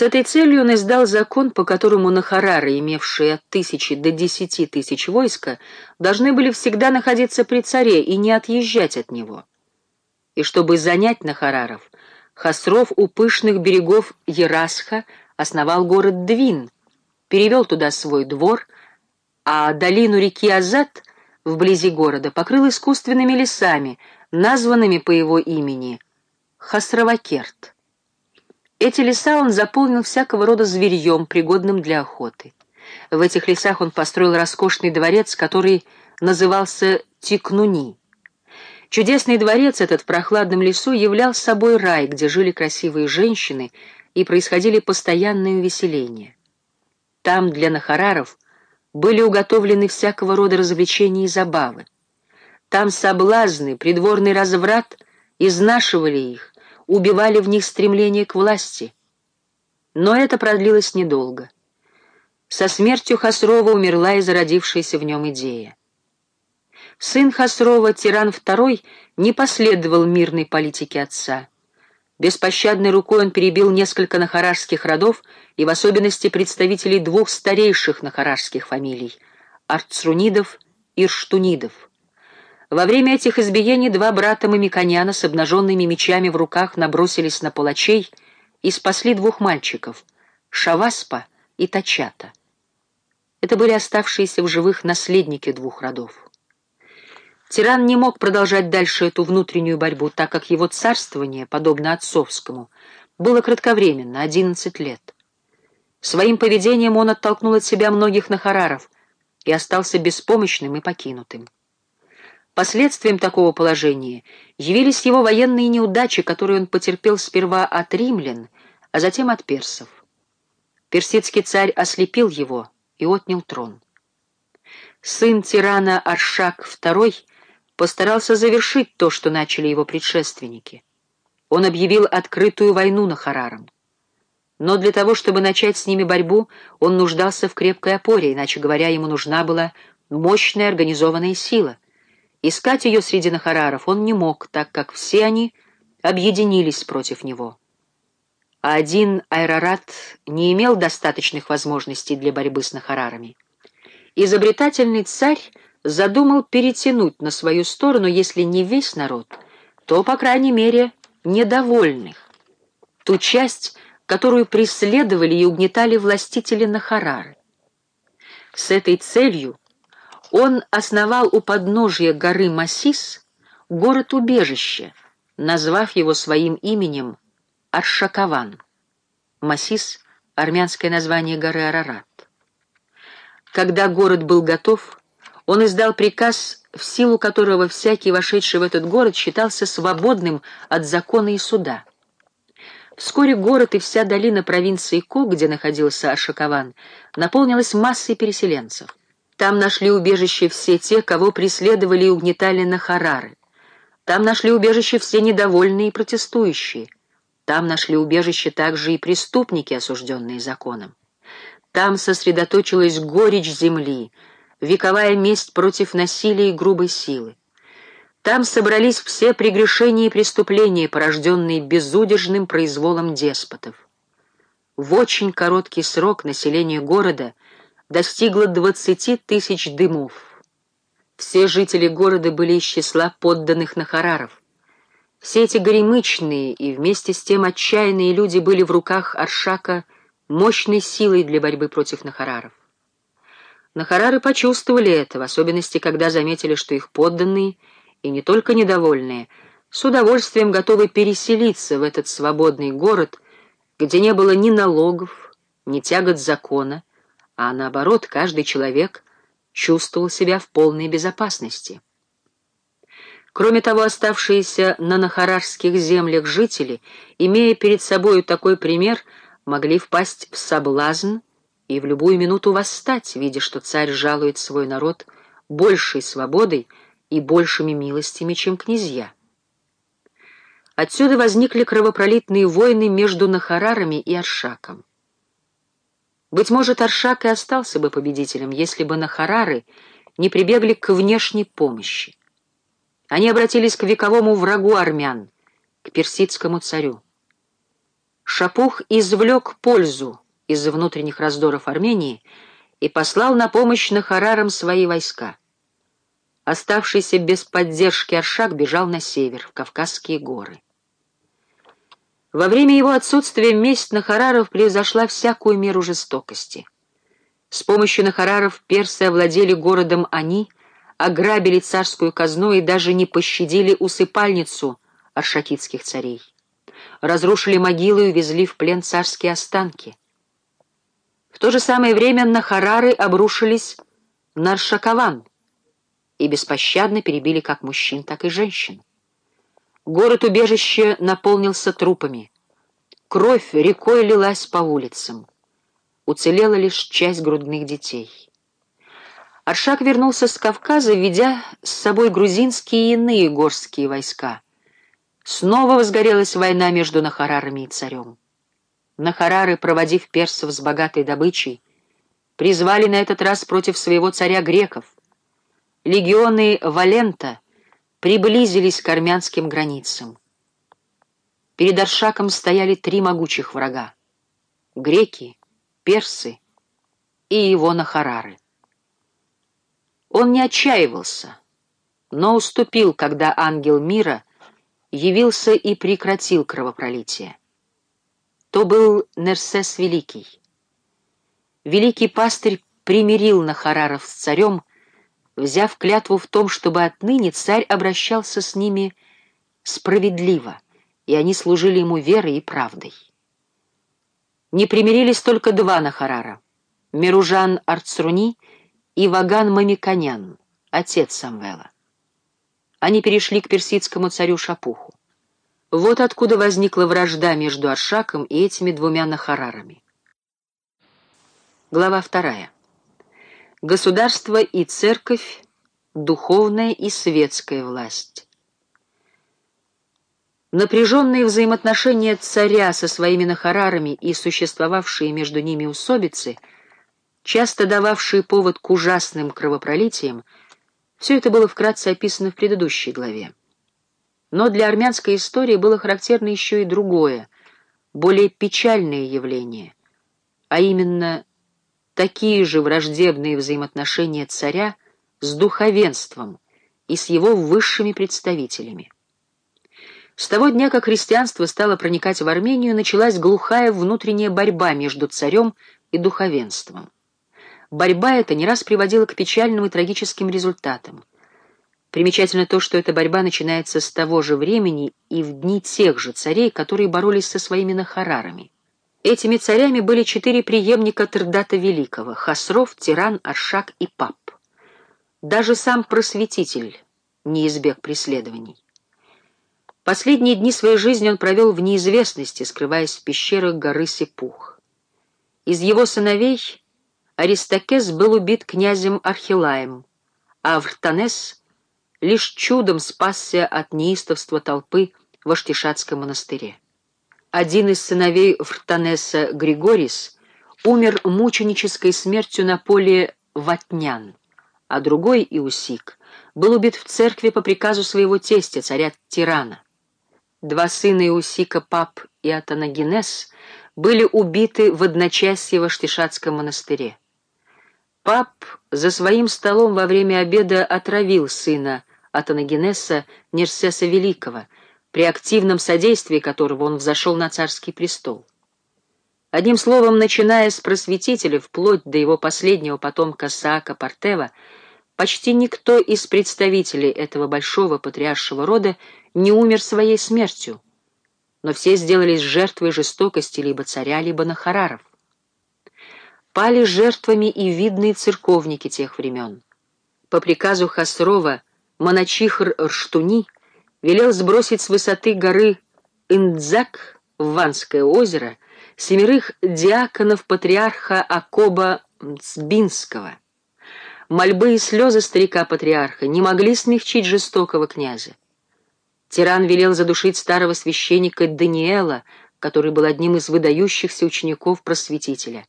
С этой целью он издал закон, по которому нахарары, имевшие от тысячи до десяти тысяч войска, должны были всегда находиться при царе и не отъезжать от него. И чтобы занять нахараров, Хасров у пышных берегов Ерасха основал город Двин, перевел туда свой двор, а долину реки Азат вблизи города покрыл искусственными лесами, названными по его имени Хасравакерт. Эти леса он заполнил всякого рода зверьем, пригодным для охоты. В этих лесах он построил роскошный дворец, который назывался Тикнуни. Чудесный дворец этот в прохладном лесу являл собой рай, где жили красивые женщины и происходили постоянные увеселения. Там для нахараров были уготовлены всякого рода развлечения и забавы. Там соблазны, придворный разврат изнашивали их, убивали в них стремление к власти. Но это продлилось недолго. Со смертью Хасрова умерла и зародившаяся в нем идея. Сын Хасрова, тиран II, не последовал мирной политике отца. Беспощадной рукой он перебил несколько нахарашских родов и в особенности представителей двух старейших нахарашских фамилий — Арцрунидов и Рштунидов. Во время этих избиений два брата Мамиконяна с обнаженными мечами в руках набросились на палачей и спасли двух мальчиков — Шаваспа и Тачата. Это были оставшиеся в живых наследники двух родов. Тиран не мог продолжать дальше эту внутреннюю борьбу, так как его царствование, подобно отцовскому, было кратковременно, 11 лет. Своим поведением он оттолкнул от себя многих нахараров и остался беспомощным и покинутым. Последствием такого положения явились его военные неудачи, которые он потерпел сперва от римлян, а затем от персов. Персидский царь ослепил его и отнял трон. Сын тирана Аршак II постарался завершить то, что начали его предшественники. Он объявил открытую войну на Харарам. Но для того, чтобы начать с ними борьбу, он нуждался в крепкой опоре, иначе говоря, ему нужна была мощная организованная сила — Искать ее среди нахараров он не мог, так как все они объединились против него. А один Айрарат не имел достаточных возможностей для борьбы с нахарарами. Изобретательный царь задумал перетянуть на свою сторону, если не весь народ, то, по крайней мере, недовольных. Ту часть, которую преследовали и угнетали властители Нахарары. С этой целью он основал у подножия горы Масис город-убежище, назвав его своим именем Аршакован. Масис — армянское название горы Арарат. Когда город был готов, он издал приказ, в силу которого всякий, вошедший в этот город, считался свободным от закона и суда. Вскоре город и вся долина провинции Ко, где находился Ашакован, наполнилась массой переселенцев. Там нашли убежище все те, кого преследовали и угнетали на Харары. Там нашли убежище все недовольные и протестующие. Там нашли убежище также и преступники, осужденные законом. Там сосредоточилась горечь земли, вековая месть против насилия и грубой силы. Там собрались все прегрешения и преступления, порожденные безудержным произволом деспотов. В очень короткий срок население города — достигло 20 тысяч дымов. Все жители города были из числа подданных Нахараров. Все эти горемычные и вместе с тем отчаянные люди были в руках Аршака мощной силой для борьбы против Нахараров. Нахарары почувствовали это, в особенности, когда заметили, что их подданные, и не только недовольные, с удовольствием готовы переселиться в этот свободный город, где не было ни налогов, ни тягот закона, а наоборот, каждый человек чувствовал себя в полной безопасности. Кроме того, оставшиеся на нахарарских землях жители, имея перед собою такой пример, могли впасть в соблазн и в любую минуту восстать, видя, что царь жалует свой народ большей свободой и большими милостями, чем князья. Отсюда возникли кровопролитные войны между Нахарарами и Аршаком. Быть может, Аршак и остался бы победителем, если бы Нахарары не прибегли к внешней помощи. Они обратились к вековому врагу армян, к персидскому царю. Шапух извлек пользу из внутренних раздоров Армении и послал на помощь Нахарарам свои войска. Оставшийся без поддержки Аршак бежал на север, в Кавказские горы. Во время его отсутствия месть Нахараров превзошла всякую меру жестокости. С помощью Нахараров персы овладели городом Они, ограбили царскую казну и даже не пощадили усыпальницу аршакитских царей разрушили могилы и увезли в плен царские останки. В то же самое время на Харары обрушились на Аршакован и беспощадно перебили как мужчин, так и женщин. Город-убежище наполнился трупами. Кровь рекой лилась по улицам. Уцелела лишь часть грудных детей. Аршак вернулся с Кавказа, ведя с собой грузинские и иные горские войска — Снова возгорелась война между Нахарарами и царем. Нахарары, проводив персов с богатой добычей, призвали на этот раз против своего царя греков. Легионы Валента приблизились к армянским границам. Перед Аршаком стояли три могучих врага — греки, персы и его Нахарары. Он не отчаивался, но уступил, когда ангел мира — явился и прекратил кровопролитие. То был Нерсес Великий. Великий пастырь примирил Нахараров с царем, взяв клятву в том, чтобы отныне царь обращался с ними справедливо, и они служили ему верой и правдой. Не примирились только два Нахарара — Миружан Арцруни и Ваган Мамиконян, отец Самвела они перешли к персидскому царю Шапуху. Вот откуда возникла вражда между Аршаком и этими двумя Нахарарами. Глава вторая. Государство и церковь, духовная и светская власть. Напряженные взаимоотношения царя со своими Нахарарами и существовавшие между ними усобицы, часто дававшие повод к ужасным кровопролитиям, все это было вкратце описано в предыдущей главе. Но для армянской истории было характерно еще и другое, более печальное явление, а именно такие же враждебные взаимоотношения царя с духовенством и с его высшими представителями. С того дня, как христианство стало проникать в Армению, началась глухая внутренняя борьба между царем и духовенством. Борьба эта не раз приводила к печальным и трагическим результатам. Примечательно то, что эта борьба начинается с того же времени и в дни тех же царей, которые боролись со своими нахарарами. Этими царями были четыре преемника Трдата Великого — Хасров, Тиран, Аршак и Пап. Даже сам просветитель не избег преследований. Последние дни своей жизни он провел в неизвестности, скрываясь в пещерах горы Сепух. Из его сыновей Аристокес был убит князем Архилаем, а Вртанес лишь чудом спасся от неистовства толпы в Аштишатском монастыре. Один из сыновей Вртанеса, Григорис, умер мученической смертью на поле Ватнян, а другой, Иусик, был убит в церкви по приказу своего тестя, царя Тирана. Два сына Иусика, Пап и Атанагенес, были убиты в одночасье в Аштишатском монастыре. Пап за своим столом во время обеда отравил сына Атанагенеса Нерсеса Великого, при активном содействии которого он взошел на царский престол. Одним словом, начиная с просветителя вплоть до его последнего потомка Саака Партева, почти никто из представителей этого большого патриаршего рода не умер своей смертью, но все сделались жертвой жестокости либо царя, либо нахараров пали жертвами и видные церковники тех времен. По приказу Хасрова Моначихр Рштуни велел сбросить с высоты горы Индзак в Ванское озеро семерых диаконов патриарха Акоба Цбинского. Мольбы и слезы старика-патриарха не могли смягчить жестокого князя. Тиран велел задушить старого священника Даниэла, который был одним из выдающихся учеников просветителя.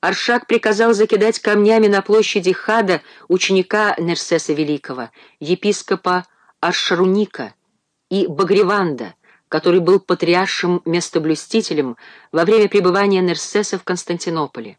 Аршак приказал закидать камнями на площади Хада ученика Нерсеса Великого, епископа Аршаруника и Багриванда, который был патриаршим местоблюстителем во время пребывания Нерсеса в Константинополе.